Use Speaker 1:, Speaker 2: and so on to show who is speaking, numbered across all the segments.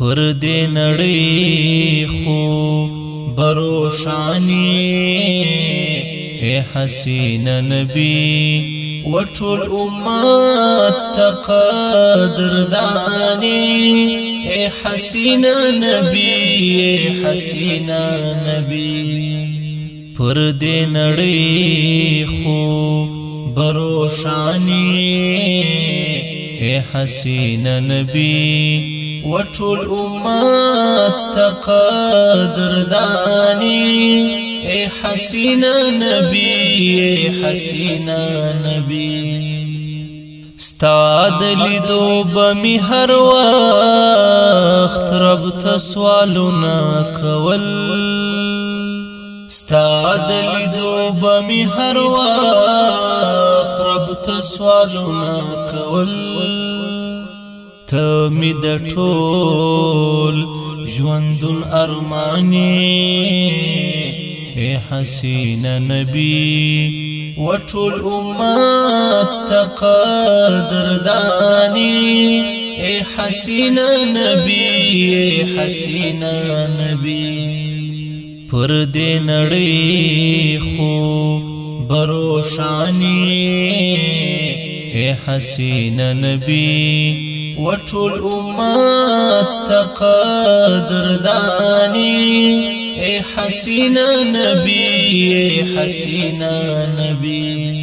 Speaker 1: پر دې نړۍ خو بروشانی اے حسین نبی وټول امت تقدر دانی اے حسین نبی اے حسین نبی پر دې نړۍ خو بروشانی اے حسین نبی وټول امت تقادر داني حسینا نبي اے حسینا نبی ستاد لیدو بمی هر وخت رب تسوالنا کول ستاد لیدو بمی هر وخت رب تسوالنا کول ته می د ټول ژوندون ارمانی اے حسین نبی و ټول امت تقدر دانی اے حسین نبی اے حسین نبی پر دې نړۍ خو بروشانی اے حسین نبی امات تقادر داني اي حسين نبي اي حسين نبي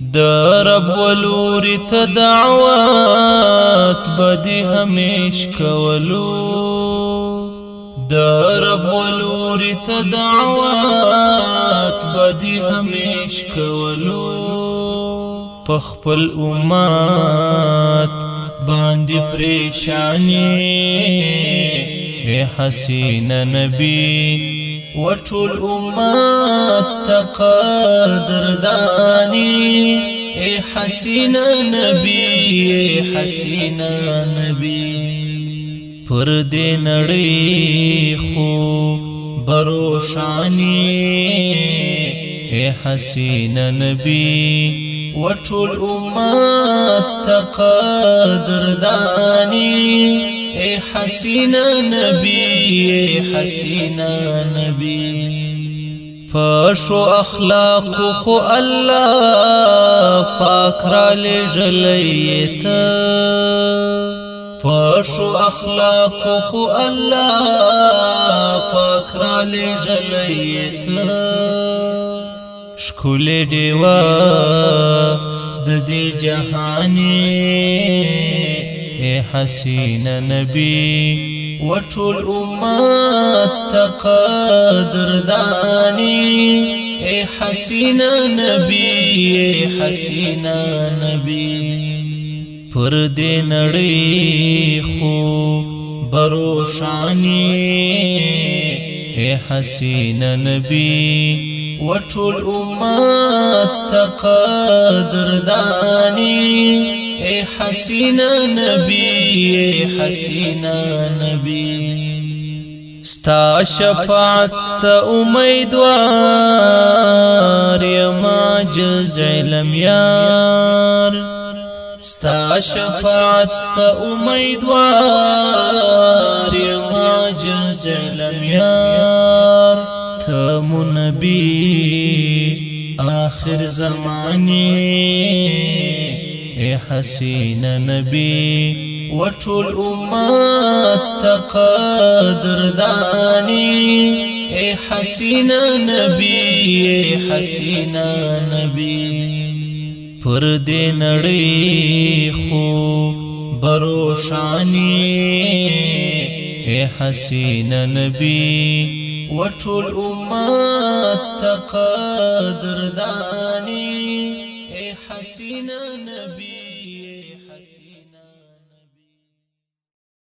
Speaker 1: درب ولور تدعوات بدي هميش كولو درب ولور تدعوات بدي هميش كولو بخبل امات باندې پریشانی اے حسین نبی وټول امت تقدردانی اے حسین نبی اے حسین نبی پر دې نړۍ خو بروشانی اے حسین نبی امات تقادر داني اي حسين نبي اي حسين نبي فاشو اخلاق خو الله فاكرا لجليتا فاشو اخلاق خو الله فاكرا لجليتا شکولې دیوا د دې جهاني اے حسین نبی وټول امت تقدردانی اے حسین نبی اے حسین نبی پر دې نړۍ خو بروشانی اے حسین نبی و ټول امت داني اے حسینا نبی اے حسینا نبی ستا شفاعت تا امیدوار يا معجز علم یار ستا شفاعت تا امیدوار يا معجز علم یار تا نبي آخر زمانی اے حسین نبی و ټول امت تقدردانی اے حسین نبی اے حسین نبی پر دې نړۍ خو بروشانی اے حسین نبی وټول امت تقدر دان حسینا